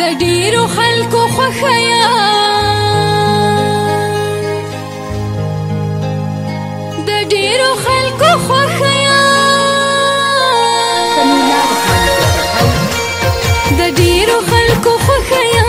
د ډیرو خلکو خوښیا د ډیرو خلکو خوښیا د ډیرو خلکو خوښیا